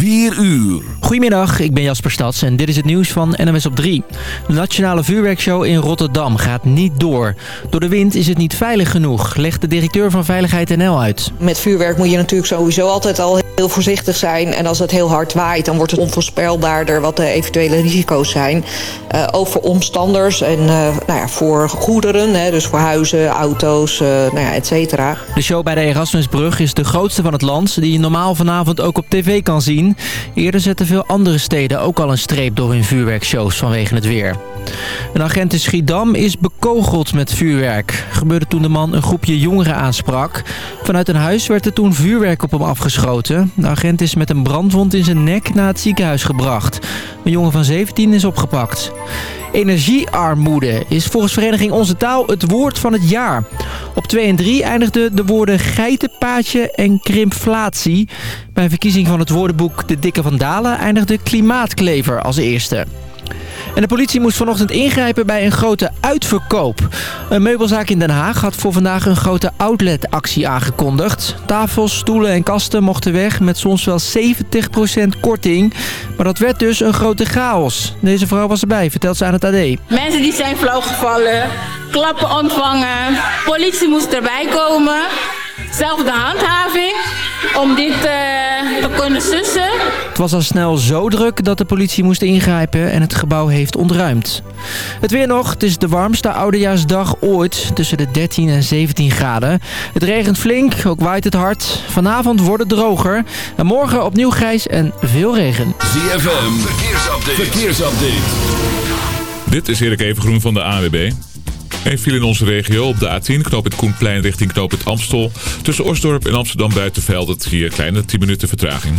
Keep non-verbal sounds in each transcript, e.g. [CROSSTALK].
4 uur. Goedemiddag, ik ben Jasper Stads en dit is het nieuws van NOS op 3. De nationale vuurwerkshow in Rotterdam gaat niet door. Door de wind is het niet veilig genoeg, legt de directeur van Veiligheid NL uit. Met vuurwerk moet je natuurlijk sowieso altijd al heel voorzichtig zijn. En als het heel hard waait, dan wordt het onvoorspelbaarder wat de eventuele risico's zijn. Uh, ook voor omstanders en uh, nou ja, voor goederen, hè, dus voor huizen, auto's, uh, nou ja, et cetera. De show bij de Erasmusbrug is de grootste van het land... die je normaal vanavond ook op tv kan zien. Eerder zetten veel andere steden ook al een streep door hun vuurwerkshows vanwege het weer. Een agent in Schiedam is bekogeld met vuurwerk. Gebeurde toen de man een groepje jongeren aansprak. Vanuit een huis werd er toen vuurwerk op hem afgeschoten. De agent is met een brandwond in zijn nek naar het ziekenhuis gebracht. Een jongen van 17 is opgepakt. Energiearmoede is volgens vereniging Onze Taal het woord van het jaar. Op 2 en 3 eindigden de woorden geitenpaadje en krimpflatie. Bij verkiezing van het woordenboek De Dikke van Dalen eindigde klimaatklever als eerste. En de politie moest vanochtend ingrijpen bij een grote uitverkoop. Een meubelzaak in Den Haag had voor vandaag een grote outletactie aangekondigd. Tafels, stoelen en kasten mochten weg met soms wel 70% korting. Maar dat werd dus een grote chaos. Deze vrouw was erbij, vertelt ze aan het AD. Mensen die zijn flauw gevallen, klappen ontvangen, politie moest erbij komen. Zelf de handhaving om dit uh, te kunnen sussen. Het was al snel zo druk dat de politie moest ingrijpen en het gebouw heeft ontruimd. Het weer nog, het is de warmste oudejaarsdag ooit, tussen de 13 en 17 graden. Het regent flink, ook waait het hard. Vanavond wordt het droger en morgen opnieuw grijs en veel regen. ZFM, verkeersupdate. verkeersupdate. Dit is Erik Evengroen van de AWB. Een viel in onze regio op de A10, knoop het Koenplein richting knoop het Amstel. Tussen Osdorp en Amsterdam Buitenveld, hier kleine 10 minuten vertraging.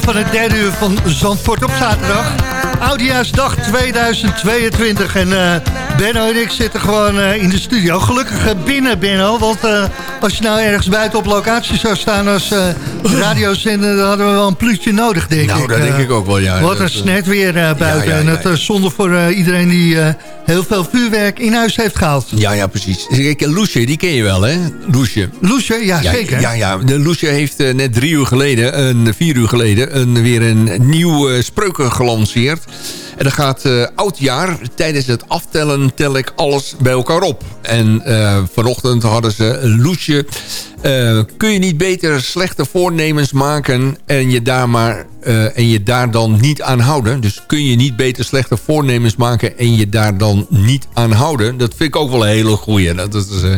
van het derde uur van Zandvoort op zaterdag. Oudejaarsdag 2022. En eh Benno en ik zitten gewoon eh, in de studio. Gelukkig eh, binnen, Benno. Want als je nou ergens buiten op locatie zou staan als [LAUGHS] radiozender... dan hadden we wel een pluutje nodig, denk ik. Nou, dat denk ik ook wel, ja. Wat een snet weer buiten. ja, ja, En zonde voor iedereen die heel veel vuurwerk in huis heeft gehaald. Ja, ja, precies. Loesje, die ken je wel, hè? Loesje. Loesje, ja, Ja, zeker. Ja, ja. De Loesje heeft net drie uur geleden, een, vier uur geleden... Een, weer een nieuw spreuken gelanceerd. En dat gaat eh, oudjaar. Tijdens het aftellen tel ik alles bij elkaar op. En eh, vanochtend hadden ze Loesje... eh, kun je niet beter slechte voornemens maken... en je daar maar eh, en je daar dan niet aan houden. Dus kun je niet beter slechte voornemens maken... en je daar dan niet aan houden. Dat vind ik ook wel een hele goeie. Dat is, eh,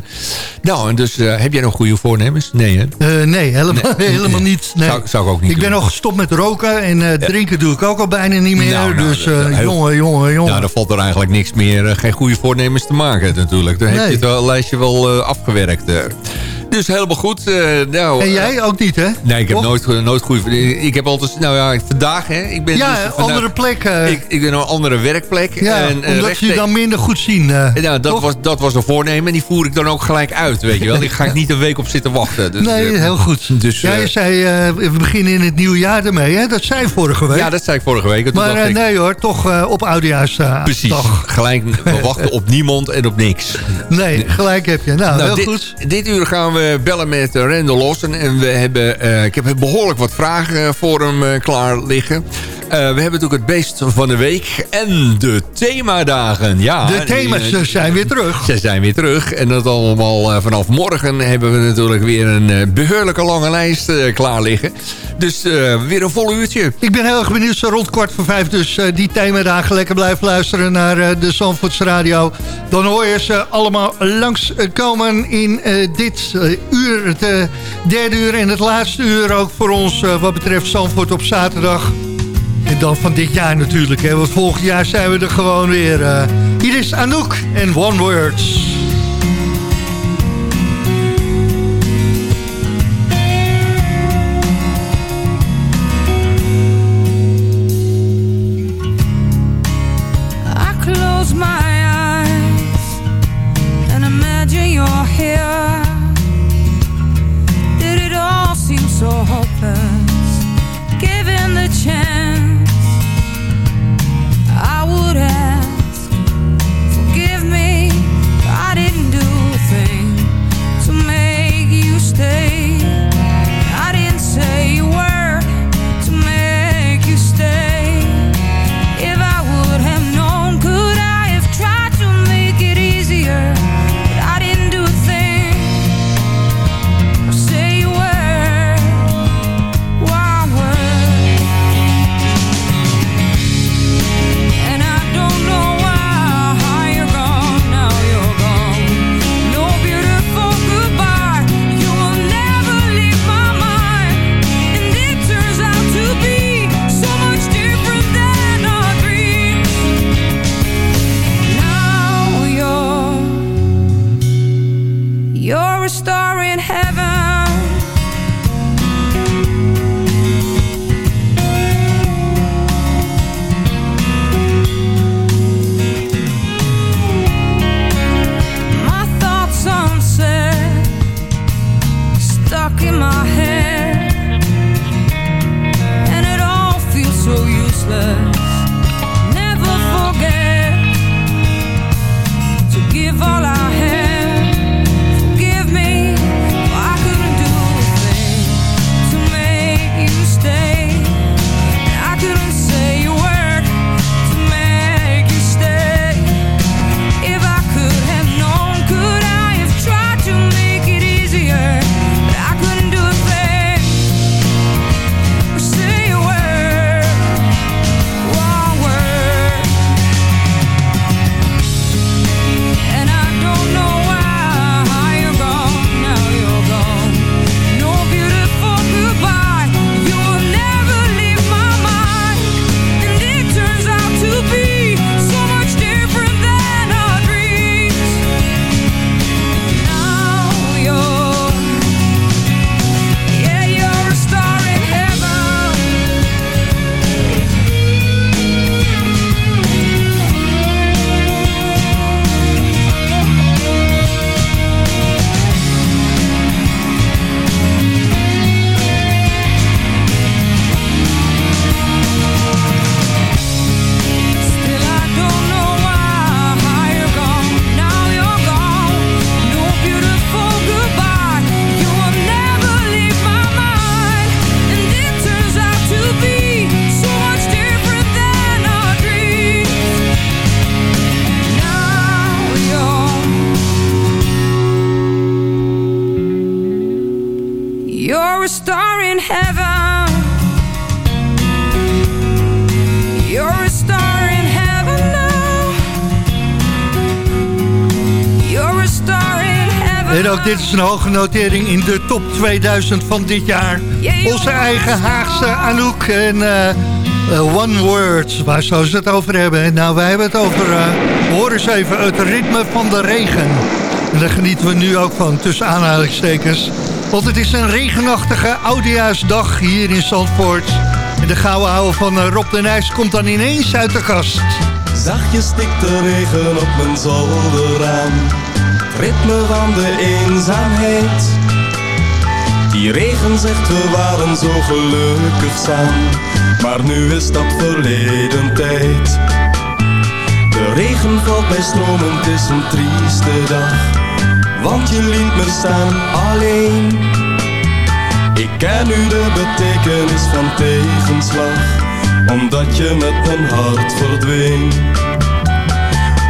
nou, en dus eh, heb jij nog goede voornemens? Nee, hè? Nee, helemaal, [LAUGHS] Nee. helemaal niet. Nee. Zou- zou ik ook niet Ik ben al gestopt met roken en drinken doe ik ook al bijna niet meer. Nou, nou, dus heel- jongen, jongen, jongen. Nou, dan valt er eigenlijk niks meer, geen goede voornemens te maken natuurlijk. Dan heb je het lijstje wel afgewerkt. Eh. Dus helemaal goed. eh, nou, en eh, jij ook niet, hè? Nee, ik heb Toch? nooit, nooit goede... Ik heb altijd... Nou ja, vandaag, hè. Ik ben Ja, dus andere plek. eh, Ik, ik ben op een andere werkplek. ja, en, eh, omdat recht je dan minder goed zien. eh, Nou, dat toch? was, dat was een voornemen. En die voer ik dan ook gelijk uit, weet je wel. Daar ga ik [LAUGHS] niet een week op zitten wachten. Dus, nee, eh, heel goed. Dus, ja, je eh, zei, eh, we beginnen in het nieuwe jaar ermee, hè? Dat zei je vorige week. ja, dat zei ik vorige week. Maar eh, ik, nee hoor, toch eh, op oudejaarsdag. Precies. Gelijk, we [LAUGHS] wachten op niemand en op niks. Nee, gelijk heb je. Nou, Nou, heel dit, goed. dit uur gaan we bellen met uh, Randall Lawson. En we hebben, eh, ik heb behoorlijk wat vragen eh, voor hem eh, klaar liggen. Eh, we hebben natuurlijk het beest van de week en de themadagen. Ja, De thema's eh, zijn weer terug. Ze zijn weer terug. En dat allemaal eh, vanaf morgen hebben we natuurlijk weer een eh, beheerlijke lange lijst klaar liggen. Dus weer een vol uurtje. Ik ben heel erg benieuwd, zo rond kwart voor vijf. Dus die themadagen lekker blijven luisteren naar de Zandvoorts Radio. Dan hoor je ze allemaal langskomen in dit uur. Het derde uur en het laatste uur ook voor ons wat betreft Zandvoort op zaterdag. Dan van dit jaar natuurlijk, hè, want volgend jaar zijn we er gewoon weer. eh. hier is Anouk en One Words. Star in heaven. You're a star in heaven now. You're a star in heaven. En ook dit is een hoge notering in de top 2000 van dit jaar. Onze eigen Haagse Anouk en eh, eh, One Word. Waar zou ze het over hebben? Nou, wij hebben het over, uh, hoor eens even, het ritme van de regen. En daar genieten we nu ook van, tussen aanhalingstekens. Want het is een regenachtige oudejaarsdag hier in Zandvoort. En de gouden ouwe van eh, Rob de Nijs komt dan ineens uit de kast. Zachtjes stikt de regen op mijn zolderraam. Het ritme van de eenzaamheid. Die regen zegt we waren zo gelukkig samen. Maar nu is dat verleden tijd. De regen valt bij stromen, het is een trieste dag want je liet me staan alleen. Ik ken nu de betekenis van tegenslag, omdat je met mijn hart verdween.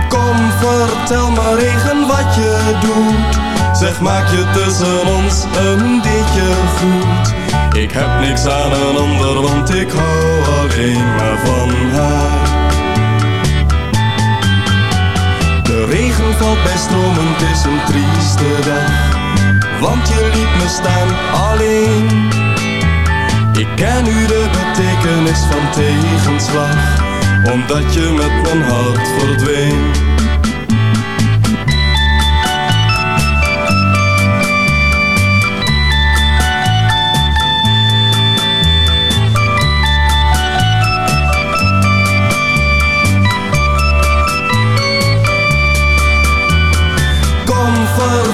Kom, vertel me regen wat je doet. Zeg, maak je tussen ons een ditje goed. Ik heb niks aan een ander, want ik hou alleen maar van haar. Regen valt bij stromen, het is een trieste dag. Want je liet me staan alleen. Ik ken nu de betekenis van tegenslag. Omdat je met mijn hart verdween.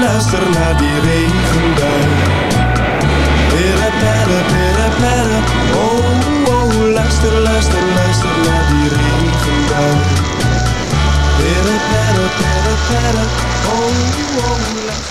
luister naar die regenbui. Pere, pere, pere, pere, oh, oh, luister, luister, luister naar die regenbui. Pere, pere, pere, pere, oh, oh, luister.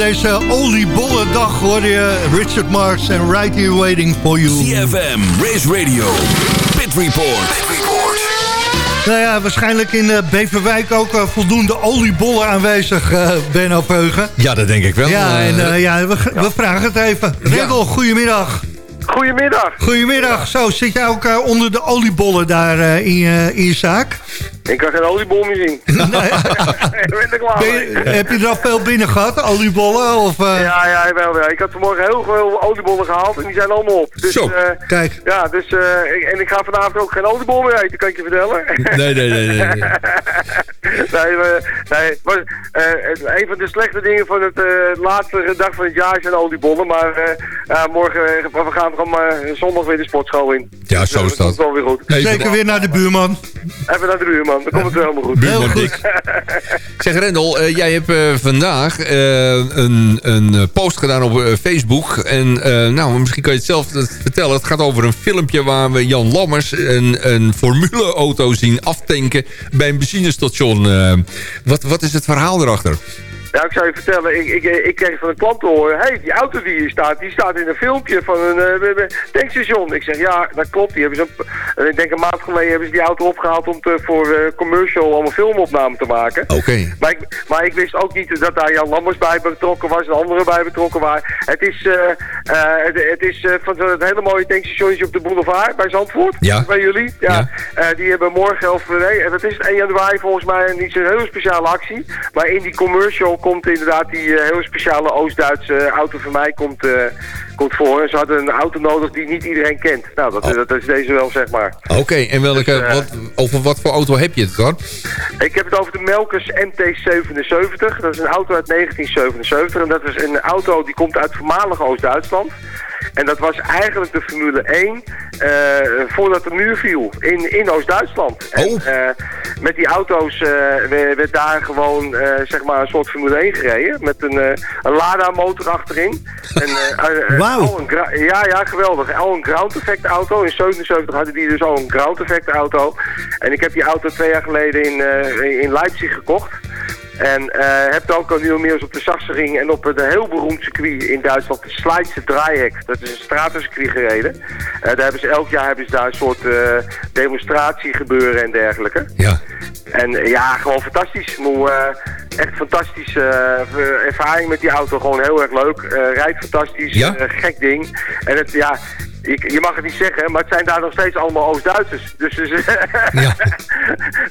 Deze oliebollendag hoor je Richard Marx en Right Here Waiting For You. CFM, Race Radio, Pit Report. Nou ja, waarschijnlijk in uh, Beverwijk ook uh, voldoende oliebollen aanwezig, uh, Benno Peugen. Ja, dat denk ik wel. Ja, en ja, we, we, vragen het even. Rendel, ja. goedemiddag. Goedemiddag. Goedemiddag. Zo, zit jij ook onder de oliebollen daar in, in je zaak? Ik kan geen oliebol meer zien. [LAUGHS] Nee. [LAUGHS] ben er klaar je, heb je er al veel binnen gehad, oliebollen? Of, uh... Ja, ja, wel, ja. Ik had vanmorgen heel veel oliebollen gehaald en die zijn allemaal op. Dus, Zo, uh, kijk. Ja, dus, uh, ik, en ik ga vanavond ook geen oliebol meer eten, kan ik je vertellen. nee, nee, nee. nee, nee. nee, [LAUGHS] nee maar, een van de slechte dingen van het laatste dag van het jaar zijn oliebollen. Maar morgen, we gaan gewoon zondag weer de sportschool in. Ja, zo is dat. dat is wel weer goed. Zeker weer naar de buurman. Even naar de buurman dan komt het wel helemaal goed. Heel goed. [LAUGHS] zeg Rendel, uh, jij hebt uh, vandaag uh, een, een post gedaan op Facebook. En nou, misschien kan je het zelf vertellen. Het gaat over een filmpje waar we Jan Lammers een, een formuleauto zien aftanken bij een benzinestation. wat, wat is het verhaal erachter? Ja, ik zou je vertellen, ik, ik, ik kreeg van een klant te horen... hé, hey, die auto die hier staat, die staat in een filmpje van een uh, tankstation. Ik zeg, ja, dat klopt. Die hebben ze een, ik denk een maand geleden hebben ze die auto opgehaald... om te, voor uh, commercial allemaal filmopname te maken. Oké. Maar, ik, maar ik wist ook niet dat daar Jan Lammers bij betrokken was... en anderen bij betrokken waren. Het is, uh, het, het, is van het hele mooie tankstationnetje op de boulevard bij Zandvoort. Ja. Bij jullie. Ja. ja. die hebben morgen, of nee, dat is 1 januari volgens mij... niet zo'n hele speciale actie. Maar in die commercial komt inderdaad die uh, heel speciale Oost-Duitse auto van mij komt, uh, komt voor. En ze hadden een auto nodig die niet iedereen kent. Nou, dat, oh. dat is deze wel, zeg maar. Oké, en welke, dus, uh, wat, over wat voor auto heb je het dan? Ik heb het over de Melkers MT-77. Dat is een auto uit 1977. En dat is een auto die komt uit voormalig Oost-Duitsland. En dat was eigenlijk de Formule 1 uh, voordat de muur viel in, in Oost-Duitsland. Oh. En, uh, met die auto's uh, werd daar gewoon zeg maar een soort Formule 1 gereden. Met een, een Lada-motor achterin. En, [LAUGHS] Wauw. Ja, ja, geweldig. Al een ground effect auto. In 77 hadden die dus al een ground effect auto. En ik heb die auto twee jaar geleden in, in Leipzig gekocht. En uh, heb ook al nu op de Sachsenring en op een heel beroemd circuit in Duitsland, de Sleidse Draaihek. Dat is een stratencircuit gereden. Uh, daar hebben ze elk jaar hebben ze daar een soort uh, demonstratie gebeuren en dergelijke. Ja. En ja, gewoon fantastisch. Moe, echt fantastische ervaring met die auto. Gewoon heel erg leuk. rijdt fantastisch. Ja? gek ding. En het, ja, je, je, mag het niet zeggen, maar het zijn daar nog steeds allemaal Oost-Duitsers. Dus, [LAUGHS] dus, ja.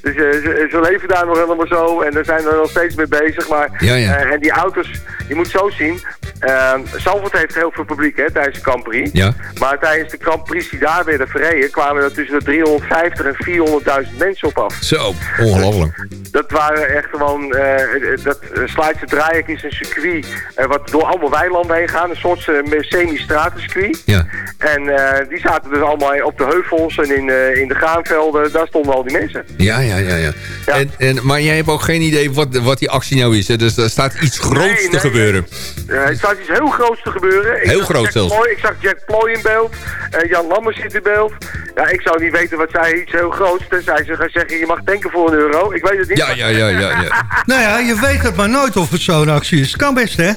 dus ze, ze, leven daar nog helemaal zo en daar zijn we nog steeds mee bezig. Maar, ja, ja. Uh, en die auto's, je moet zo zien, uh, Zalvoort heeft heel veel publiek hè, tijdens de Grand Prix. Ja. Maar tijdens de Grand Prix die daar werden verreden, kwamen er tussen de 350 en 400.000 mensen op af. Zo, ongelooflijk. Dat waren echt gewoon, uh, dat Sluitse Draaik is een circuit wat door allemaal weilanden heen gaat. Een soort semi-stratencircuit. Ja. En uh, die zaten dus allemaal op de heuvels en in, uh, in de graanvelden. Daar stonden al die mensen. Ja, ja, ja. ja. ja. En, en, maar jij hebt ook geen idee wat, wat die actie nou is. Hè? Dus er staat iets groots nee, nee, te gebeuren. Nee. er staat iets heel groots te gebeuren. Heel groot zelfs. Ploy, ik zag Jack Ploy in beeld. Uh, Jan Lammers zit in beeld. Ja, ik zou niet weten wat zij iets heel groots. Tenzij ze gaan zeggen, je mag tanken voor een euro. Ik weet het niet. Ja, ja, ja. ja, ja. [LAUGHS] nou ja, je weet het maar nooit of het zo'n actie is. Kan best, hè?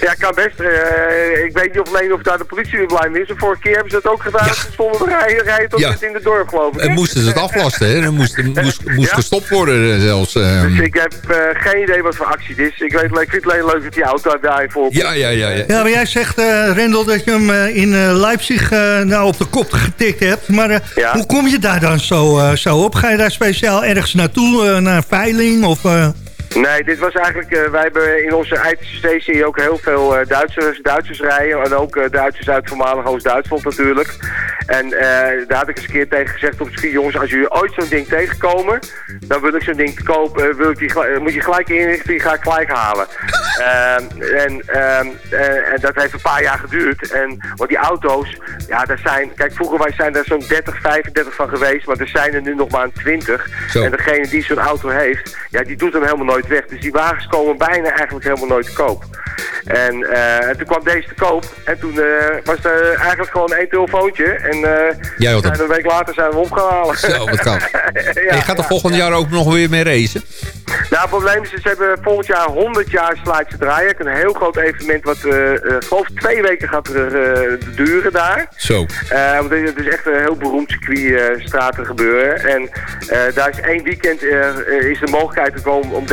Ja, kan best. ik weet niet of alleen of daar de politie weer blij mee is. De vorige keer hebben ze dat ook gedaan. Ja. Ze stonden er rijden, rijden tot ja. in de dorp, geloof ik. En moesten ze het aflasten, hè? Dan moest, [LAUGHS] moest, moest ja. gestopt worden zelfs. Um. Dus ik heb uh, geen idee wat voor actie dit is. Ik, weet, ik vind het alleen leuk dat die auto daar voor ja, ja, ja, ja. Ja, maar jij zegt, uh, Rendel, dat je hem uh, in Leipzig nou op de kop getikt hebt. Maar hoe kom je daar dan zo, zo op? Ga je daar speciaal ergens naartoe, naar veiling of... Nee, dit was eigenlijk, uh, wij hebben in onze ITC ook heel veel uh, Duitsers, Duitsers rijden. En ook uh, Duitsers uit voormalig Oost-Duitsland natuurlijk. En daar had ik eens een keer tegen gezegd op het ski, jongens, als jullie ooit zo'n ding tegenkomen, dan wil ik zo'n ding kopen, wil ik die, moet je gelijk inrichten, die ga ik gelijk halen. [LAUGHS] Ehm, en, ehm, en dat heeft een paar jaar geduurd. En, want die auto's, ja, daar zijn, kijk, vroeger wij zijn er zo'n 30, 35 van geweest, maar er zijn er nu nog maar een 20. Zo. En degene die zo'n auto heeft, ja, die doet hem helemaal nooit weg. Dus die wagens komen bijna eigenlijk helemaal nooit te koop. En, uh, en toen kwam deze te koop. En toen uh, was er eigenlijk gewoon één telefoontje. En uh, zijn een week later zijn we opgehaald. Zo, wat kan. [LAUGHS] ja, je gaat er volgend jaar ook nog weer mee racen? Nou, het probleem is, ze hebben volgend jaar 100 jaar Slaatse Draaien. Een heel groot evenement wat, geloof twee weken gaat uh, duren daar. Zo. want het is echt een heel beroemd circuit straten gebeuren. En daar is één weekend is de mogelijkheid om, om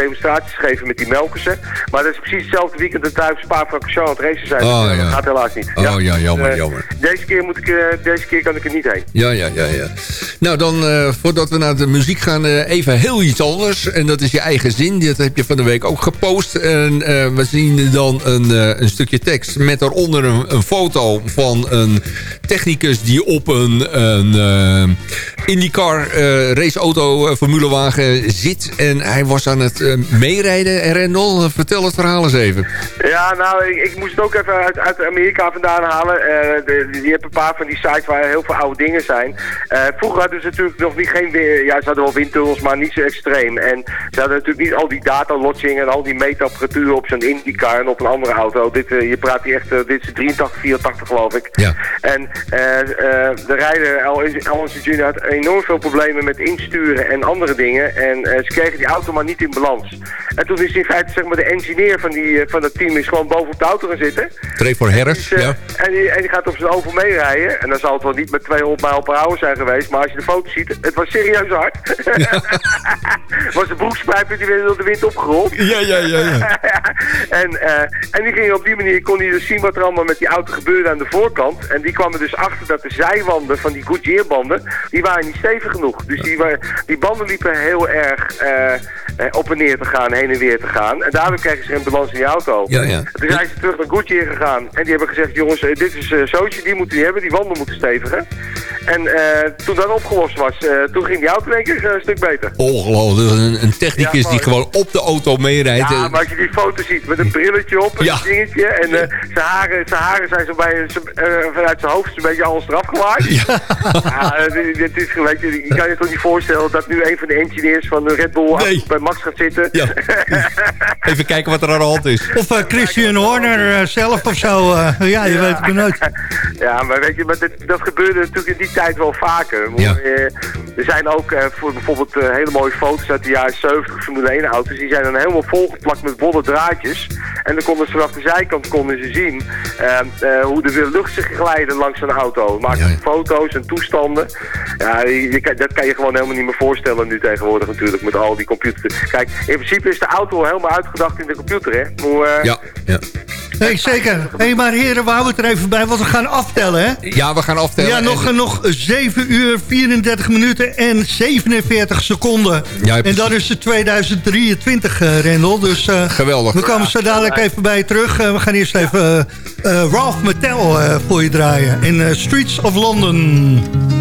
geven met die Melkersen. Maar dat is precies hetzelfde weekend dat daar Spa-Francorchamps het races zijn. Oh, dus, ja. Dat gaat helaas niet. Oh ja, jammer, jammer. Deze keer, moet ik, deze keer kan ik er niet heen. Ja, ja, ja. ja. Nou, dan voordat we naar de muziek gaan, even heel iets anders. En dat is je eigen zin. Dat heb je van de week ook gepost. En we zien dan een, een stukje tekst met daaronder een, een, foto van een technicus... die op een, een IndyCar raceauto formulewagen zit. En hij was aan het meerijden. Rendel, vertel het verhaal eens even. Ja, nou, ik, ik moest het ook even uit, uit Amerika vandaan halen. Die hebben een paar van die sites waar heel veel oude dingen zijn. vroeger hadden ze natuurlijk nog niet geen... Ja, ze hadden wel windtunnels, maar niet zo extreem. En ze hadden natuurlijk niet al die datalodging en al die meetapparatuur op zo'n IndyCar en op een andere auto. Dit, uh, je praat hier echt, uh, dit is 83, 84 geloof ik. Ja. En uh, de rijder, Alonso Jr. had enorm veel problemen met insturen en andere dingen. En ze kregen die auto maar niet in balans. En toen is in feite zeg maar de engineer van, die, van dat team is gewoon boven op de auto gaan zitten. Trevor Harris, ja. En die, en die gaat op zijn oval meerijden. En dan zal het wel niet met 200 mijl per hour zijn geweest. Maar als je de foto ziet, het was serieus hard. Ja. [LAUGHS] was de broekspijper die werd door de wind opgerold. Ja, ja, ja. ja. [LAUGHS] en, uh, en die ging op die manier, kon hij dus zien wat er allemaal met die auto gebeurde aan de voorkant. En die kwam er dus achter dat de zijwanden van die Goodyear banden, die waren niet stevig genoeg. Dus die, waren, die banden liepen heel erg uh, op en neer te gaan, heen en weer te gaan. En daardoor kregen ze geen balans in die auto. Ja, ja. Toen zijn ze terug naar Goodyear gegaan. En die hebben gezegd, jongens, dit is uh, zootje, die moeten die hebben, die wanden moeten stevigen. En toen dat opgelost was, toen ging die auto in keer een stuk beter. Ongelooflijk, een, een technicus ja, die gewoon op de auto meerijdt. Ja, maar als je die foto ziet met een brilletje op, een ja. dingetje. En uh, zijn, haren, zijn haren zijn zo bij, vanuit zijn hoofd een beetje alles eraf gemaakt. Ja. ja dit, dit is, weet je, je kan je toch niet voorstellen dat nu een van de engineers van de Red Bull nee. bij Max gaat zitten. Ja. Even kijken wat er aan de hand is. Of uh, Christian Horner zelf of zo. ja, je weet het maar nooit. Ja, maar weet je, maar dit, dat gebeurde natuurlijk in die tijd wel vaker. Ja. er zijn ook voor bijvoorbeeld hele mooie foto's uit de jaren 70 Formule 1 auto's. Die zijn dan helemaal volgeplakt met bolle draadjes. En dan konden ze vanaf de zijkant konden ze zien uh, uh, hoe de lucht zich glijden langs een auto. Maakten ja, ja. foto's en toestanden. Ja, je, je, dat kan je gewoon helemaal niet meer voorstellen nu tegenwoordig natuurlijk met al die computers. Kijk, in principe is de auto helemaal uitgedacht in de computer, hè? Hoe, uh, ja, ja. Nee, zeker. Hé, hey, maar heren, we houden het er even bij, want we gaan aftellen, hè? Ja, we gaan aftellen. Ja, nog, en... nog 7 uur, 34 minuten en 47 seconden. Ja, en dan is het 2023, uh, Rendel. Dus uh, Geweldig. we komen zo dadelijk even bij je terug. Uh, we gaan eerst even Ralph Mattel voor je draaien in Streets of London.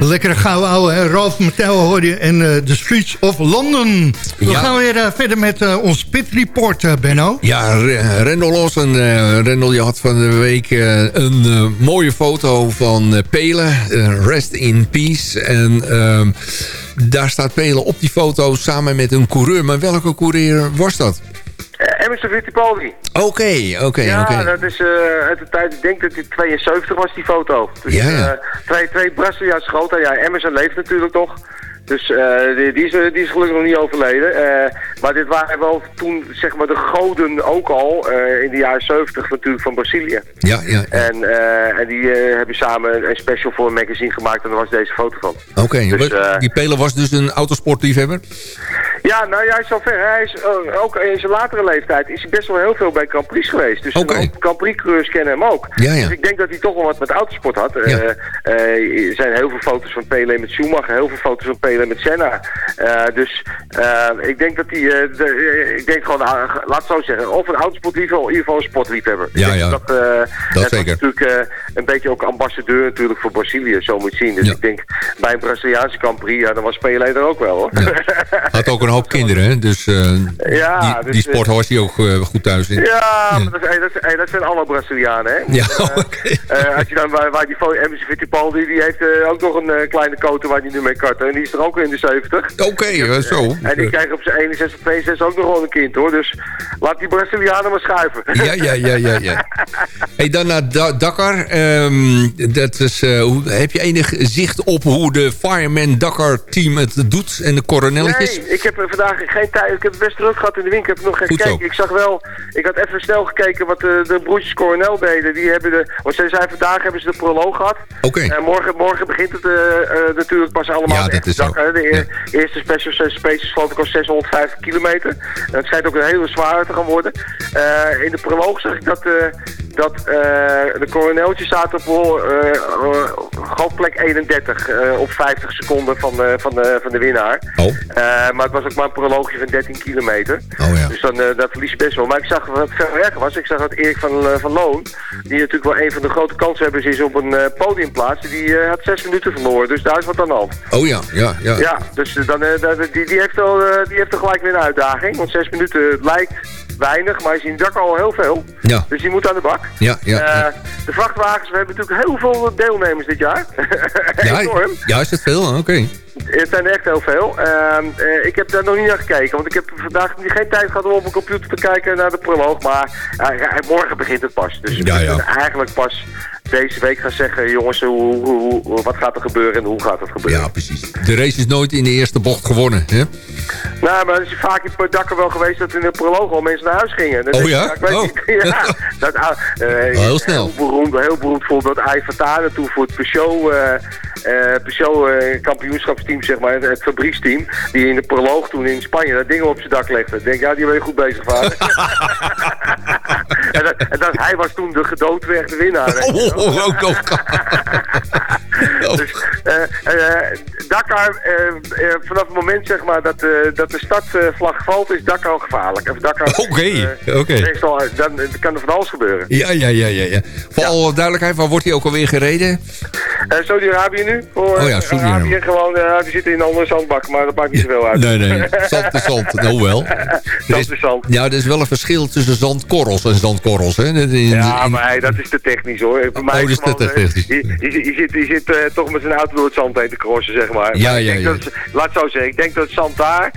Lekkere gouden ouwe, hè? Ralph Matthijl hoor je en uh, The Streets of London. We Ja. gaan weer uh, verder met uh, ons pit report, Benno. Ja, Re- Rendel. Uh, Rendel, je had van de week een mooie foto van Pelen. Rest in peace. En uh, daar staat Pelen op die foto samen met een coureur. Maar welke coureur was dat? Uh, Emerson Fittipaldi. Oké, oké, oké. Ja, dat is uh, uit de tijd, ik denk dat het 72 was die foto. Dus, Ja. Uh, twee, twee Braziliaanse. Ja, Emerson leeft natuurlijk nog. Dus uh, die, die, is, die is gelukkig nog niet overleden. Uh, maar dit waren wel toen, zeg maar, de goden ook al uh, in de jaren 70 natuurlijk van Brazilië. Ja, ja. En, en die hebben samen een special voor een magazine gemaakt en daar was deze foto van. Oké, okay, dus, die Pelen was dus een autosportliefhebber? Ja, nou ja, hij is wel ver. Hij is uh, ook in zijn latere leeftijd is hij best wel heel veel bij Grand Prix geweest. Dus okay. Grand Prix-coureurs kennen hem ook. Ja, ja. Dus ik denk dat hij toch wel wat met autosport had. Ja. er zijn heel veel foto's van Pele met Schumacher, heel veel foto's van Pele met Senna. Dus ik denk dat hij, de, ik denk gewoon, laat het zo zeggen, of een autosportliefhebber, in ieder geval een sportliefhebber. Ja, ja. Dat, dat zeker. Was natuurlijk een beetje ook ambassadeur natuurlijk voor Brazilië, zo moet je zien. Dus ik denk, bij een Braziliaanse Grand Prix, ja, dan was Pele er ook wel hoor. Had ook een [LAUGHS] hoop kinderen? Dus, ja, die, dus, die sport was hij ook goed thuis in. Ja. Maar dat, hey, dat, hey, dat, zijn alle Brazilianen, hè? Ja, [LAUGHS] okay. als je dan waar, waar die Emerson Fittipaldi, die heeft ook nog een kleine koter waar hij nu mee karten. En die is er ook in de 70. Oké, okay, zo. En die krijgt op zijn 61, 62 ook nog wel een kind, hoor. Dus laat die Brazilianen maar schuiven. Ja, ja, ja, ja. ja. [LAUGHS] hey, dan naar da Dakar. Um, dat is, uh, heb je enig zicht op hoe de Fireman Dakar team het doet en de coronelletjes? Nee, ik heb vandaag geen tijd. Ik heb het best druk gehad in de winkel. Ik heb nog geen gekeken. Ik zag wel, ik had even snel gekeken wat de, de broertjes Coronel deden. Die hebben de, want zij zijn vandaag hebben ze de proloog gehad. Oké. Okay. En morgen, morgen begint het uh, uh, natuurlijk pas allemaal. Ja, dat is zo. De ja. eerste special spaces geloof ik al 650 kilometer. En het schijnt ook een hele zware te gaan worden. Uh, in de proloog zag ik dat, dat uh, de coroneltjes zaten op uh, plek 31 op 50 seconden van, van, de, van de winnaar. Oh. maar het was ook maar een proloogje van 13 kilometer. Oh, ja. Dus dan, dat verlies je best wel. Maar ik zag wat veel erger was. Ik zag dat Erik van, van Loon, die natuurlijk wel een van de grote kanshebbers is op een podiumplaats, die had zes minuten verloren. Dus daar is wat aan de hand. Oh ja, ja, ja. Ja, dus dan, die, die, heeft al, die heeft er gelijk weer een uitdaging. Want zes minuten lijkt weinig, maar je ziet Dakar al heel veel. Ja. Dus die moet aan de bak. Ja, ja, ja. Uh, de vrachtwagens, we hebben natuurlijk heel veel deelnemers dit jaar. [LAUGHS] ja, ja, is het veel? Oké. Okay. Het zijn er echt heel veel. Uh, uh, ik heb daar nog niet naar gekeken, want ik heb vandaag geen tijd gehad om op mijn computer te kijken naar de proloog. Maar morgen begint het pas. Dus ja, ja. eigenlijk pas deze week gaan zeggen, jongens, hoe, hoe, hoe, wat gaat er gebeuren en hoe gaat het gebeuren. Ja, precies. De race is nooit in de eerste bocht gewonnen, hè? Nou, maar er is vaak in het dakken wel geweest dat in de proloog al mensen naar huis gingen. Dat oh ja? Ik, weet oh. niet. [LAUGHS] ja, dat, uh, oh, heel snel. Heel beroemd, heel beroemd voorbeeld, Ai Fatale toen voor het Peugeot, uh, uh, Peugeot kampioenschapsteam, zeg maar, het fabrieksteam, die in de proloog toen in Spanje dat ding op zijn dak legde. Ik denk, ja, die ben je goed bezig, vader. [LAUGHS] [LAUGHS] en, dat, en dat, hij was toen de gedoodwegde winnaar. Oh, oh, ook nog. [LAUGHS] dus, Dakar, vanaf het moment zeg maar dat, dat de startvlag valt, is Dakar al gevaarlijk. Oké, oké. Okay. Dan kan er van alles gebeuren. Ja, ja, ja, ja. ja. Voor ja. alle duidelijkheid, waar wordt hij ook alweer gereden? Saudi-Arabië nu. Voor, oh ja, Saudi-Arabië. gewoon, die zitten in een andere zandbak, maar dat maakt niet zoveel uit. Nee, nee, zand is zand. Nou wel. [LAUGHS] zand is zand. Ja, er is wel een verschil tussen zandkorrels en zandkorrels. Hè? In, in, ja, maar hey, dat is te technisch hoor. Voor oh, dat is te technisch. Je, je, je zit, je zit uh, toch met zijn auto door het zand heen te crossen, zeg maar. Ja, maar ja, ja. Laat het zo zeggen, ik denk dat het zand daar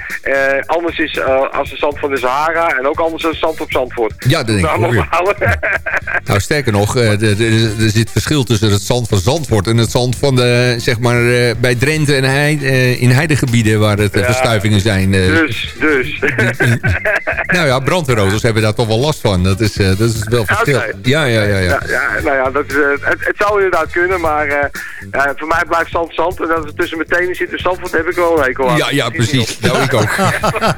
anders is als de zand van de Sahara en ook anders als zand op Zandvoort. Ja, dat denk ik ook. [LAUGHS] nou, sterker nog, er, er, zit verschil tussen het zand van Zandvoort en het zand van de, zeg maar, bij Drenthe en Heide, in heidegebieden waar het ja, verstuivingen zijn. Dus, dus. [LAUGHS] nou ja, brandweerauto's hebben daar toch wel last van. Dat is, dat is wel verschil. Oké. Ja, ja, ja. ja. Ja, ja, nou ja, dat is, eh, het, het zou inderdaad kunnen, maar eh, voor mij blijft zand zand. En dat het tussen mijn tenen zit in Zandvoort, heb ik wel een hekel aan. Ja, ja, precies. Nou, ik ook.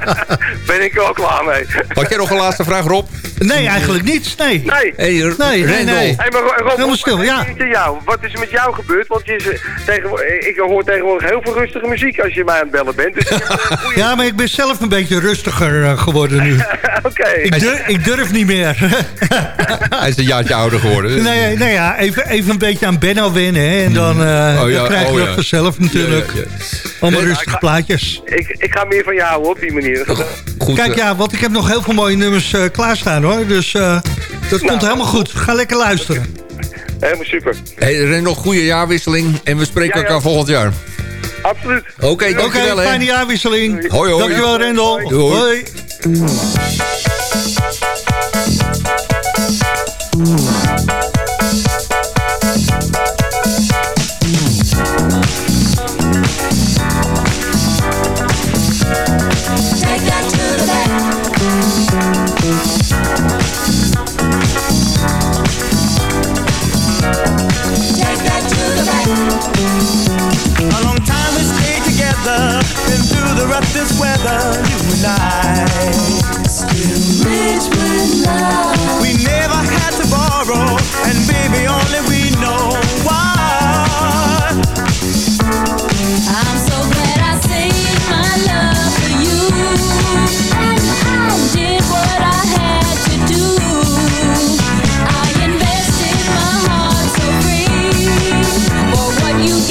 [LAUGHS] ben ik wel klaar mee. Had jij nog een laatste vraag, Rob? Nee, eigenlijk niet. Nee. Nee. Hey, Nee, nee, nee. Hey, maar Rob, Helemaal stil, wat- ja. wat is er jou? Wat is er met jou gebeurd? Want je is, eh, ik hoor tegenwoordig heel veel rustige muziek als je mij aan het bellen bent. Dus [LAUGHS] Ja, maar ik ben zelf een beetje rustiger eh, geworden nu. [LAUGHS] Oké. Ik, durf, ik durf niet meer. [LAUGHS] Hij is een jaartje ouder geworden. nee, nee ja, even, even een beetje aan Benno wennen. Hè, en dan, eh, Oh, ja, dan krijg je oh, dat ja. vanzelf natuurlijk. Ja, ja, ja. Allemaal rustige plaatjes. Ik, ik ga meer van jou houden op die manier. Goed, Kijk, eh, ja, want ik heb nog heel veel mooie nummers eh, klaarstaan hoor. Dus eh, dat komt helemaal goed. Ga lekker luisteren. Helemaal super. Hey, Rendel, goede jaarwisseling. En we spreken Ja, ja. elkaar volgend jaar. Absoluut. Oké, Oké, dankjewel. hè. fijne jaarwisseling. Hoi, hoi. Dankjewel Rendel. Hoi. Roughest weather, you and I. Still rich with love.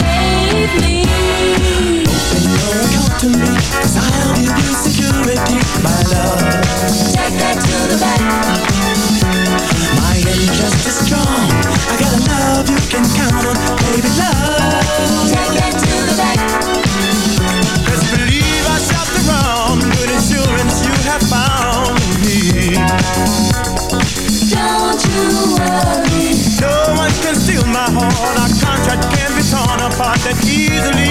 Gave me. Open your account to me, cause I'll give you easily.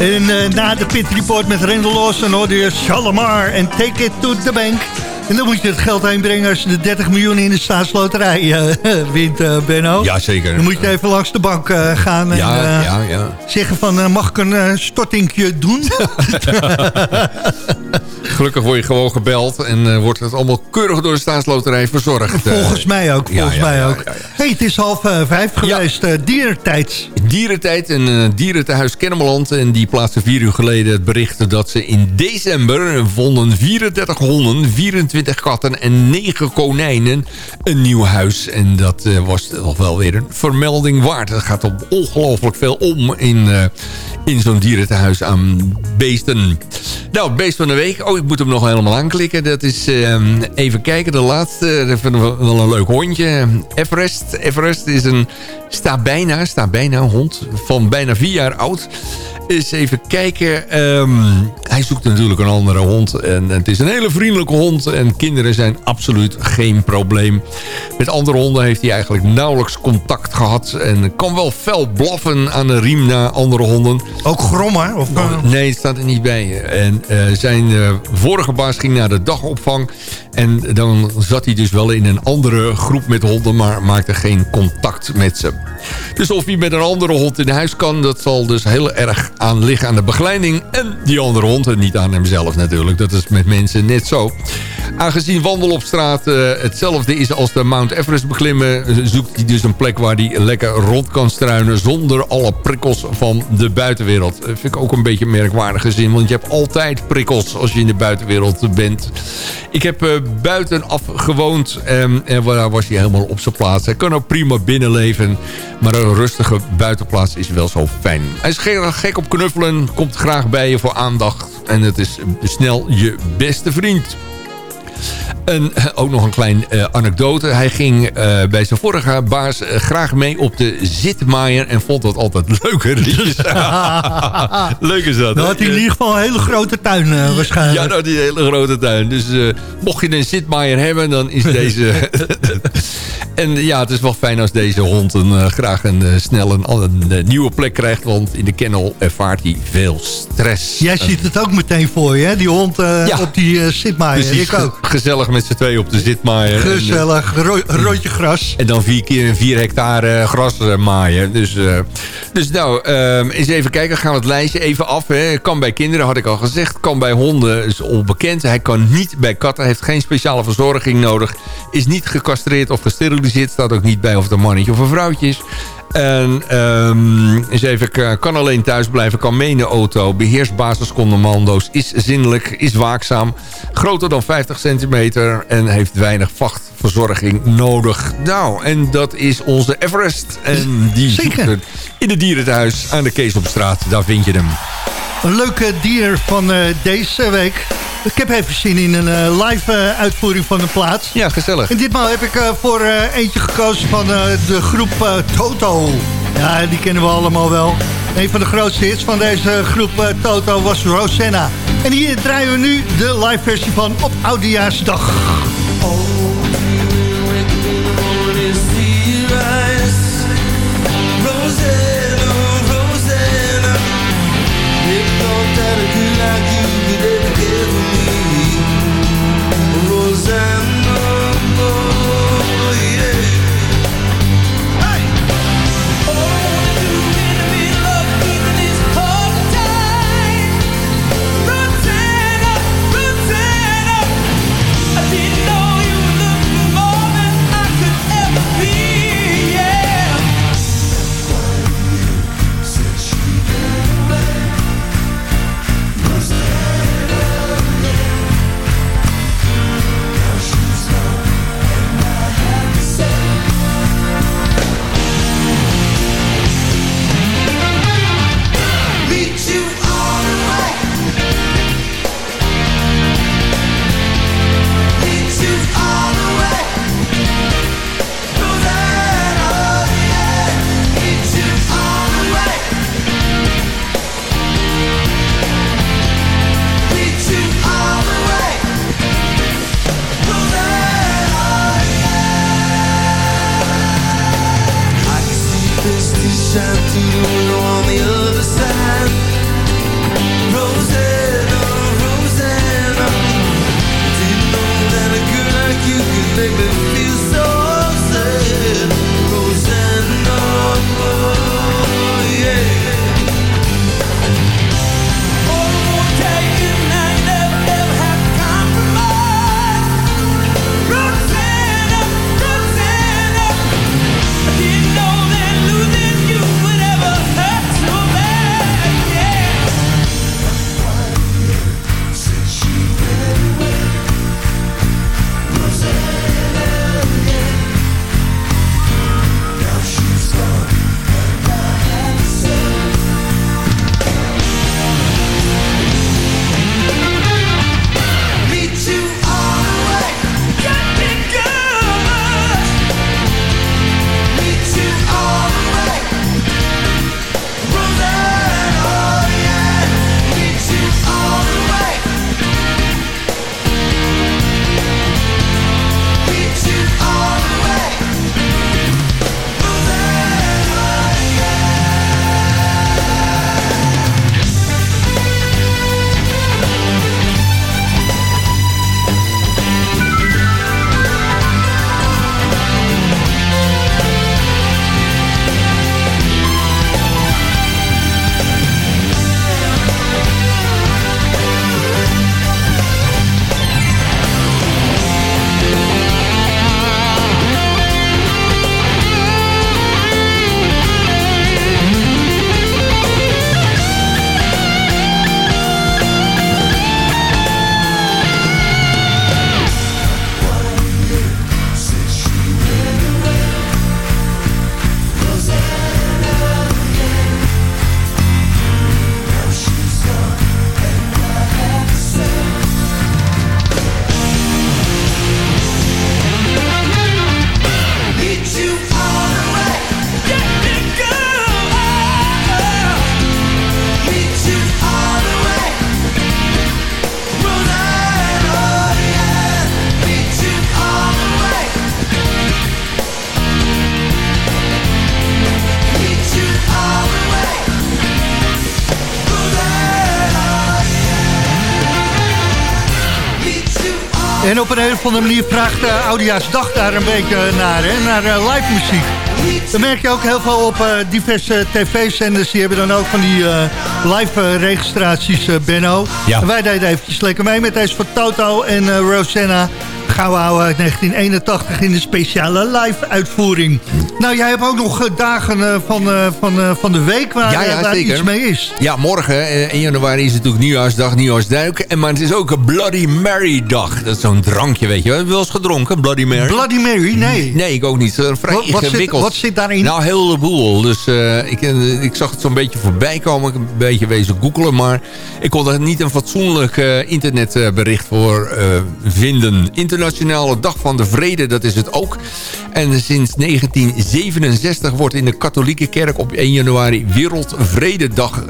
En eh, na de Pit Report met Rendel Lawson hoorde je Shalimar en Take It to the Bank. En dan moet je het geld heenbrengen als je de 30 miljoen in de staatsloterij eh, [LAUGHS] wint, eh, Benno. Jazeker. Dan moet je even langs de bank gaan en Ja, ja, ja. zeggen van mag ik een stortingje doen? [LAUGHS] [LAUGHS] [LAUGHS] Gelukkig word je gewoon gebeld en eh, wordt het allemaal keurig door de staatsloterij verzorgd. eh. volgens mij ook, volgens ja, mij ja, ook. ja, hey, het is half eh, vijf geweest, eh dierentijds. Dierentijd, een uh, dierentehuis Kennemerland. En die plaatste vier uur geleden het bericht dat ze in december vonden 34 honden, 24 katten en 9 konijnen een nieuw huis. En dat was toch wel weer een vermelding waard. Het gaat om ongelooflijk veel om in, in zo'n dierentehuis aan beesten. Nou, het beest van de week week. Oh, ik moet hem nog helemaal aanklikken. Dat is, ehm, even kijken, de laatste. Dat vinden we wel een leuk hondje. Everest. Everest is een, staat bijna, staat bijna een hond van bijna vier jaar oud. Eens even kijken. Ehm, hij zoekt natuurlijk een andere hond. En het is een hele vriendelijke hond. En kinderen zijn absoluut geen probleem. Met andere honden heeft hij eigenlijk nauwelijks contact gehad. En kan wel fel blaffen aan de riem naar andere honden. Ook grommen? Of, Nee, het staat er niet bij. En eh, zijn eh, vorige baas ging naar de dagopvang. En dan zat hij dus wel in een andere groep met honden... maar maakte geen contact met ze. Dus of hij met een andere hond in huis kan... dat zal dus heel erg aan liggen aan de begeleiding... en die andere hond, en niet aan hemzelf natuurlijk. Dat is met mensen net zo. Aangezien wandel op straat eh, hetzelfde is als de Mount Everest beklimmen... zoekt hij dus een plek waar hij lekker rond kan struinen... zonder alle prikkels van de buitenwereld. Dat vind ik ook een beetje een merkwaardige zin... want je hebt altijd prikkels als je in de buitenwereld bent. Ik heb eh, buitenaf gewoond ehm, en daar was hij helemaal op zijn plaats. Hij kan ook prima binnenleven, maar een rustige buitenplaats is wel zo fijn. Hij is ge- gek op knuffelen, komt graag bij je voor aandacht... en het is snel je beste vriend. En eh, ook nog een klein eh, anekdote. Hij ging eh, bij zijn vorige baas graag mee op de zitmaaier... en vond dat altijd [LAUGHS] leuker. [LAUGHS] Leuk is dat. Dan had hij in ieder geval een hele grote tuin waarschijnlijk. Ja, nou, die hele grote tuin. Dus mocht je een zitmaaier hebben, dan is deze... [LAUGHS] en ja, het is wel fijn als deze hond een, eh, graag een, eh, snel een, een, eh, nieuwe plek krijgt. Want in de kennel ervaart hij veel stress. Jij ziet het ook meteen voor je, hè? Die hond eh, Ja. op die uh, zitmaaier. Precies, Ik ook. ge- gezellig met z'n tweeën op de zitmaaier. Eh, Gezellig, ro rondje gras. En dan vier keer een vier hectare gras eh, maaien. Dus, eh, dus nou, ehm, eens even kijken. Gaan we het lijstje even af. Hè. Kan bij kinderen, had ik al gezegd. Kan bij honden, is onbekend. Hij kan niet bij katten. Heeft geen speciale verzorging nodig. Is niet gecastreerd of gesteriliseerd. Staat ook niet bij of het een mannetje of een vrouwtje is. En eens even, k- kan alleen thuis blijven, kan mee in de auto. Beheerst basiscommando's, is zinnelijk, is waakzaam. Groter dan 50 centimeter en heeft weinig vachtverzorging nodig. Nou, en dat is onze Everest. En die zoekt het in het dierenthuis aan de Keesopstraat. Daar vind je hem. Een leuke dier van eh, deze week. Ik heb even zin in een eh, live eh, uitvoering van de plaats. Ja, gezellig. En ditmaal heb ik eh, voor eentje gekozen van de groep Toto. Ja, die kennen we allemaal wel. Een van de grootste hits van deze groep Toto was Rosanna. En hier draaien we nu de live versie van op Oudejaarsdag. I En op een, of andere manier vraagt uh, Oudejaarsdag daar een beetje naar, hè, naar uh, live muziek. Dan merk je ook heel veel op uh, diverse tv-zenders. Die hebben dan ook van die live registraties, Benno. Ja. En wij deden eventjes lekker mee met deze van Toto en Rosanna. Gauw uit 1981 in de speciale live-uitvoering. Nou, jij hebt ook nog dagen van, van, van de week waar, ja, zeker. iets mee is. Ja, morgen, 1 januari, is het natuurlijk nieuwjaarsdag, nieuwjaarsduik. En, maar het is ook een Bloody Mary-dag. Dat is zo'n drankje, weet je. Heb je wel eens gedronken, Bloody Mary? Bloody Mary? Nee. Nee, ik ook niet. Vrij wat, wat ingewikkeld. Zit, wat zit daarin? Nou, heel de boel. Dus uh, ik, ik zag het zo'n beetje voorbij komen. Ik heb een beetje wezen googelen. Maar ik kon er niet een fatsoenlijk uh, internetbericht voor uh, vinden. Internationale Dag van de Vrede, dat is het ook. En sinds 1967 wordt in de katholieke kerk op 1 januari Wereldvrededag...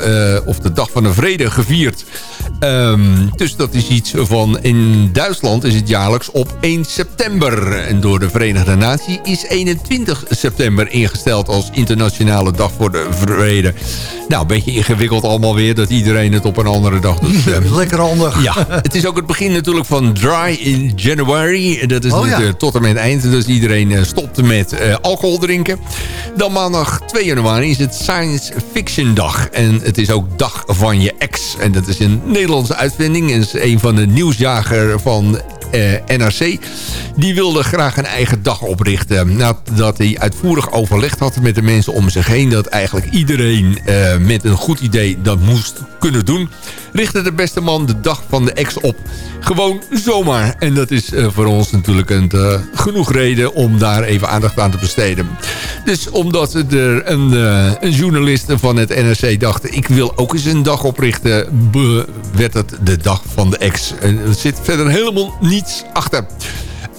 of de Dag van de Vrede gevierd. Um, dus dat is iets van... In Duitsland is het jaarlijks op 1 september. En door de Verenigde Naties is 21 september ingesteld... als internationale dag voor de vrede. Nou, een beetje ingewikkeld allemaal weer... dat iedereen het op een andere dag doet. [LAUGHS] Lekker handig. Ja, het is ook het begin natuurlijk van Dry in January. Dat is oh, ja. tot en met eind. Dus iedereen stopt met uh, alcohol Dan maandag 2 januari is het Science Fiction Dag. En het is ook Dag van je ex. En dat is een Nederlandse uitvinding. En is een van de nieuwsjager van uh, NRC. Die wilde graag een eigen dag oprichten. Nadat hij uitvoerig overlegd had met de mensen om zich heen... dat eigenlijk iedereen uh, met een goed idee dat moest kunnen doen... richtte de beste man de dag van de ex op. Gewoon zomaar. En dat is uh, voor ons natuurlijk een, genoeg reden om daar even aandacht aan te besteden. Dus omdat er een, een journalist van het NRC dacht... ik wil ook eens een dag oprichten... werd het de dag van de ex. En er zit verder helemaal niets achter.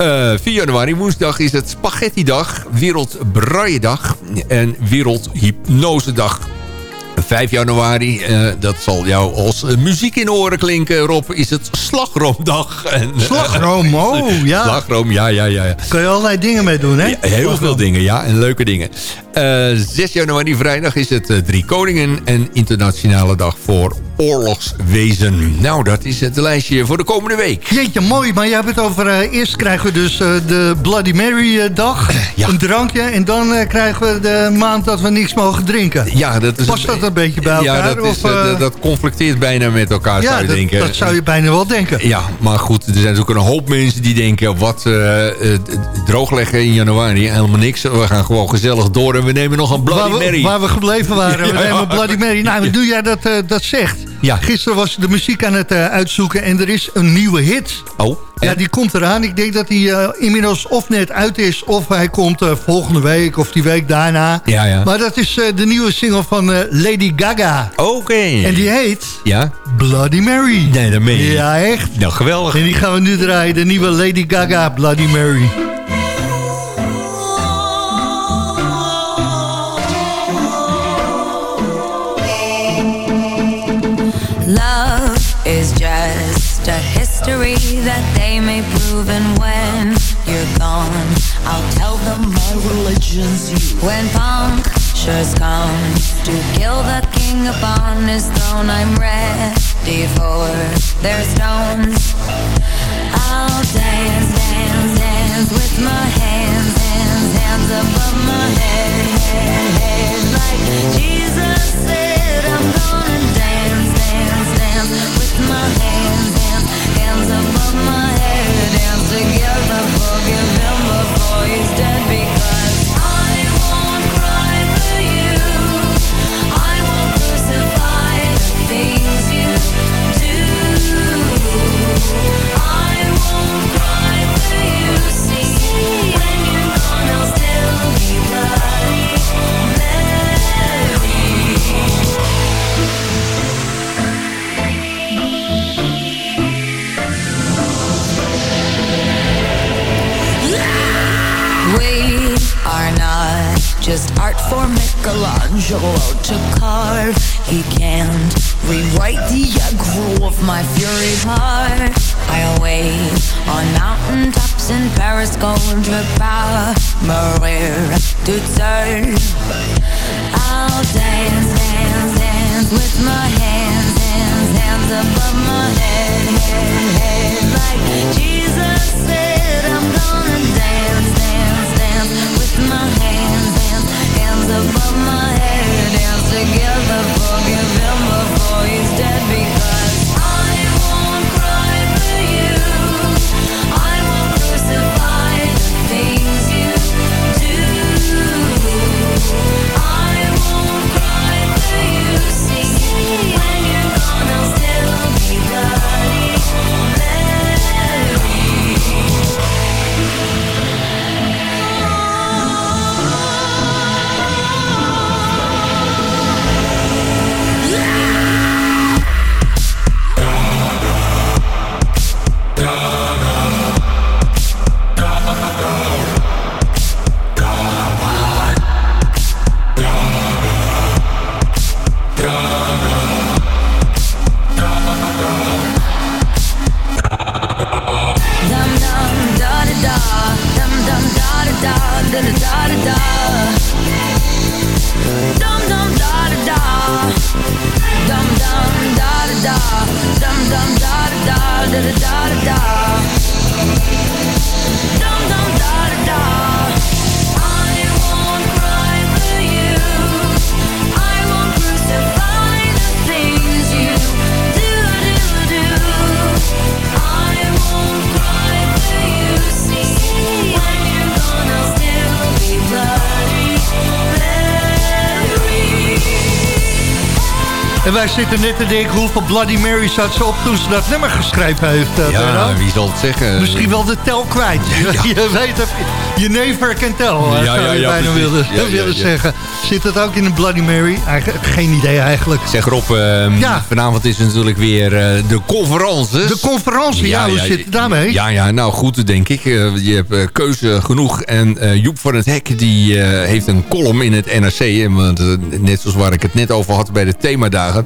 Uh, 4 januari, woensdag, is het Spaghetti-dag, Wereldbraaiendag en Wereldhypnosedag. 5 januari, uh, dat zal jou als uh, muziek in oren klinken, Rob, is het Slagroomdag. En, Slagroom, oh ja. Slagroom, ja, ja, ja. Kun je allerlei dingen mee doen, hè? Ja, heel veel dingen, ja, en leuke dingen. Uh, 6 januari, vrijdag, is het Drie Koningen en Internationale Dag voor Oorlogswezen. Nou, dat is het lijstje voor de komende week. Jeetje, mooi, maar je hebt het over... Uh, eerst krijgen we dus uh, de Bloody Mary-dag, ja. een drankje... en dan uh, krijgen we de maand dat we niks mogen drinken. Ja, dat is... Past dat een beetje bij elkaar? Ja, dat, is, of, dat, dat conflicteert bijna met elkaar, ja, zou je dat, denken. dat zou je bijna wel denken. Ja, maar goed, er zijn natuurlijk een hoop mensen die denken... wat droogleggen in januari, helemaal niks. We gaan gewoon gezellig door en we nemen nog een Bloody waar we, Mary. Waar we gebleven waren, we nemen een Bloody Mary. Nou, nu jij dat, dat zegt... Ja. Gisteren was de muziek aan het uh, uitzoeken en er is een nieuwe hit. Oh. Ja, die komt eraan. Ik denk dat hij uh, inmiddels of net uit is... of hij komt volgende week of die week daarna. Ja, ja. Maar dat is de nieuwe single van Lady Gaga. Oké. Okay. En die heet... Ja? Bloody Mary. Nee, dat meen je. Ja, echt. Nou, geweldig. En die gaan we nu draaien. De nieuwe Lady Gaga, Bloody Mary. Love is just a history that they may prove and when you're gone I'll tell them my religion's you. When punctures come to kill the king upon his throne I'm ready for their stones. I'll dance, dance, dance with my hands, hands, hands above my head, head, head Like Jesus said I'm gonna together, forgive him wait just art for Michelangelo to carve. He can't rewrite the aggro of my fury heart. I wait on mountain tops in Paris, going to Maria to turn. I'll dance, dance, dance dance with my hands, hands, hands above my head, head, head. Like Jesus said, I'm gonna dance, dance, with my hands, hands, hands above my head. Dance together, forgive him before he's dead Wij zitten net te denken hoeveel Bloody Mary zat ze op toen ze dat nummer geschreven heeft. eh, Ja, wie zal het zeggen? Misschien wel de tel kwijt. [LAUGHS] Je weet het, je never can tell, eh, Ja, zou ja, je ja, bijna willen, [LAUGHS] willen zeggen. Zit dat ook in een Bloody Mary? Eigenlijk geen idee eigenlijk. Zeg Rob, ehm, Ja. vanavond is natuurlijk weer eh, de conferences. De conferentie, ja, hoe zit het daarmee? Ja, ja, nou goed denk ik. Je hebt keuze genoeg. En Joep van het Hek die heeft een column in het NRC. Want, net zoals waar ik het net over had bij de themadagen.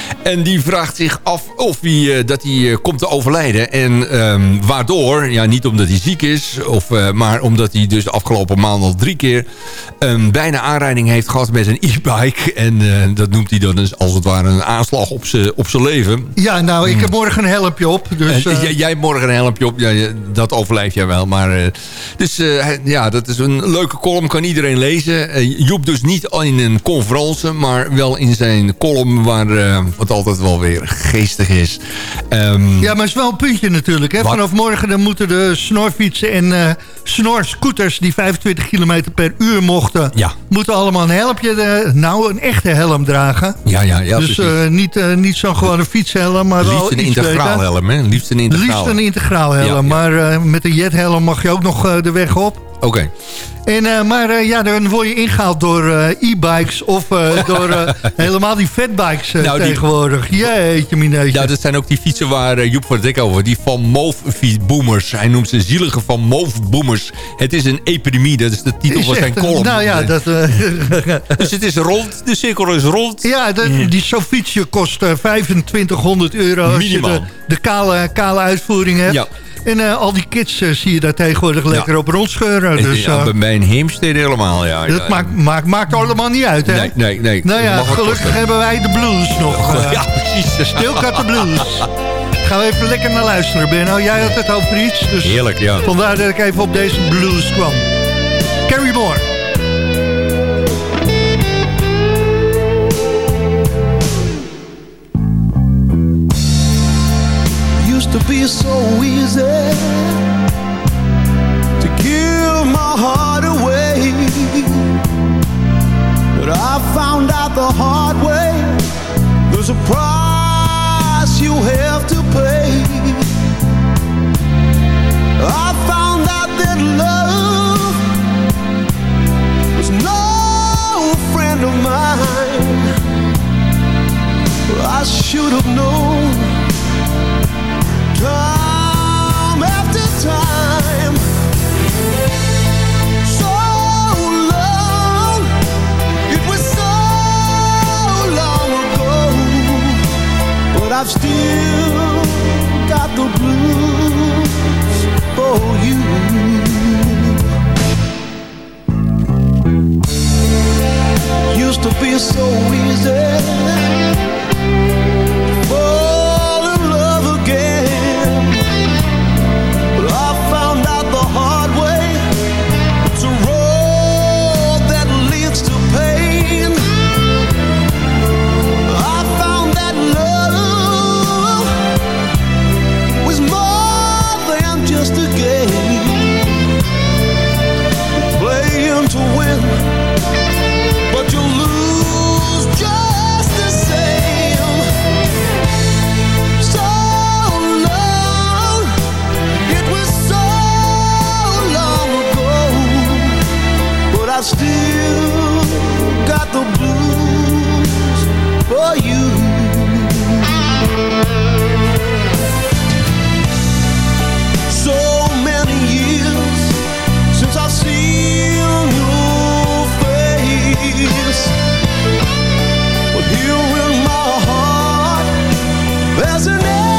En die vraagt zich af of hij, eh, dat hij eh, komt te overlijden. En ehm, waardoor, ja niet omdat hij ziek is. Of, eh, maar omdat hij dus de afgelopen maand al drie keer... een bijna aanrijding heeft gehad met een e-bike. En dat noemt hij dan dus als het ware een aanslag op zijn op leven. Ja, nou, ik heb morgen een helpje op. Dus, jij hebt morgen een helmpje op. Ja, dat overleef jij wel. Maar, dus ja, dat is een leuke column. Kan iedereen lezen. Joep dus niet in een conferentie. Maar wel in zijn column. Waar, altijd wel weer geestig is. Ehm, Ja, maar het is wel een puntje natuurlijk. Hè? Wat? Vanaf morgen dan moeten de snorfietsen en eh snorscooters... die 25 km per uur mochten... Ja. moeten allemaal een helmpje, eh, nou een echte helm dragen. ja, ja, ja, dus eh, niet, eh, niet zo'n gewone fietshelm, maar wel Liefst een integraal helm, hè? Liefst een integraal. Liefst een integraal helm. Ja, ja. Maar met een jethelm mag je ook nog de weg op. Oké. En, eh, maar eh, ja, dan word je ingehaald door eh, e-bikes of [LAUGHS] door helemaal die fatbikes Nou, die- tegenwoordig. Jeetje, mineetje. Ja, dat zijn ook die fietsen waar Joep van Dek over. Die Van Moof boomers. Hij noemt ze zielige Van Moof boomers. Het is een epidemie. Dat is de titel Is van zijn column. Nou ja, dat, [LAUGHS] Dus het is rond. De cirkel is rond. ja de, die zo'n fietsje kost eh, 2500 euro als Minimaal. je de, de kale, kale uitvoering hebt. Ja. En eh, al die kids eh, zie je daar tegenwoordig lekker op rondscheuren. En, Dus ja, eh, bij mijn heemstede helemaal, ja. dat maakt, maakt, maakt allemaal niet uit, hè? Nee, nee, nee. Nou ja, gelukkig hebben wij de blues nog. [LAUGHS] Ja, precies. Stilkat de blues. [LAUGHS] Gaan we even lekker naar luisteren, Benno. Jij had het over iets, dus Heerlijk, ja. vandaar dat ik even op deze blues kwam. Carry Moore. To be so easy to give my heart listening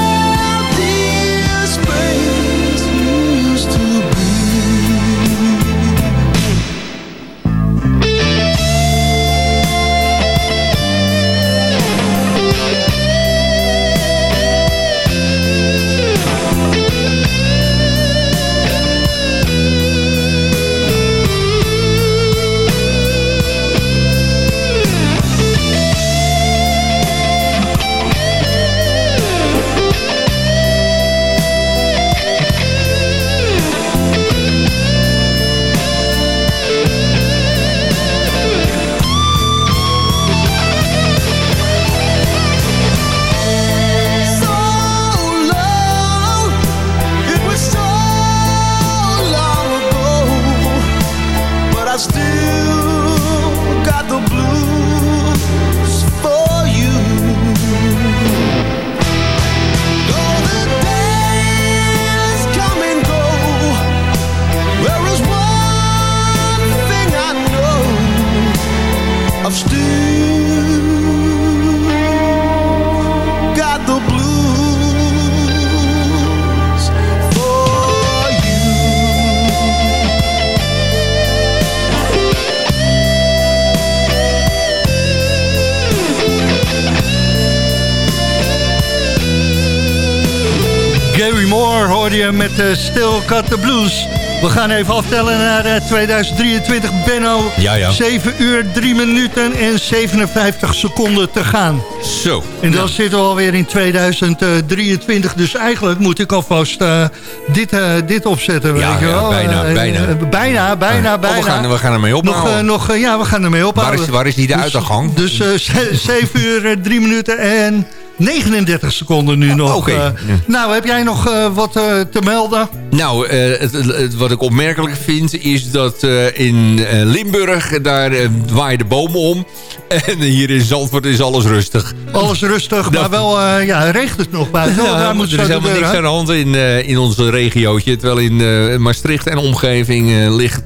met uh, Still Cut the Blues. We gaan even aftellen naar eh, 2023. Benno, Ja, ja. 7 uur, 3 minuten en 57 seconden te gaan. Zo. En dan zitten we alweer in 2023. Dus eigenlijk moet ik alvast eh, dit, eh, dit opzetten. Ja, weet je ja, bijna, Eh, bijna. eh, bijna, bijna, Oh, bijna. we, gaan, we gaan ermee nog, ophouden. eh, nog, eh, ja, we gaan ermee ophouden. Waar is- waar is die de Dus- uitgang? Dus eh, [LAUGHS] ze- 7 uur, eh, 3 minuten en 39 seconden nu nog. oké. eh. Nou, heb jij nog eh, wat eh, te melden? Nou, eh, het, het- wat ik opmerkelijk vind is dat eh, in eh, Limburg, daar waaien de bomen om. [LAUGHS] En hier in Zandvoort is alles rustig. Alles rustig, maar wel ja, regent het nog buiten. Ja, Daar moet er is helemaal niks aan de hand in, in onze regiootje. Terwijl in Maastricht en omgeving ligt,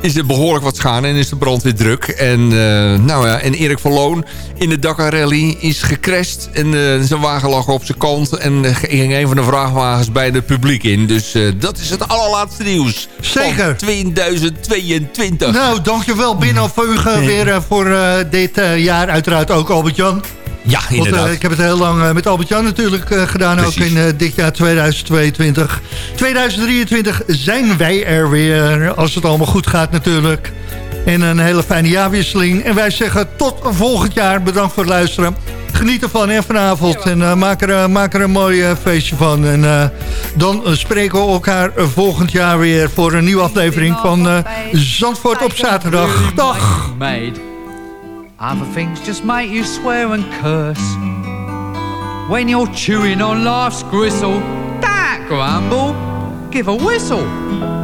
is er behoorlijk wat schade en is de brand weer druk. En, nou ja, en Erik van Loon in de Dakar Rally is gecrashed. En zijn wagen lag op zijn kant. En ging een van de vrachtwagens bij het publiek in. Dus eh, dat is het allerlaatste nieuws. Zeker. Van 2022. Nou, dankjewel Binno Veugen weer eh, voor eh, dit jaar. Uiteraard ook Albert-Jan. Ja, Want, inderdaad. eh, ik heb het heel lang met Albert-Jan natuurlijk gedaan. Ook in dit jaar 2022. 2023 zijn wij er weer. Als het allemaal goed gaat natuurlijk. En een hele fijne jaarwisseling. En wij zeggen tot volgend jaar. Bedankt voor het luisteren. Geniet ervan hè, vanavond. En eh, maak, er, eh, maak er een mooi eh, feestje van. En eh, dan spreken we elkaar volgend jaar weer... voor een nieuwe aflevering van eh, Zandvoort op zaterdag. Dag! Other things just make you swear and curse. When you're chewing on life's gristle, don't grumble, give a whistle.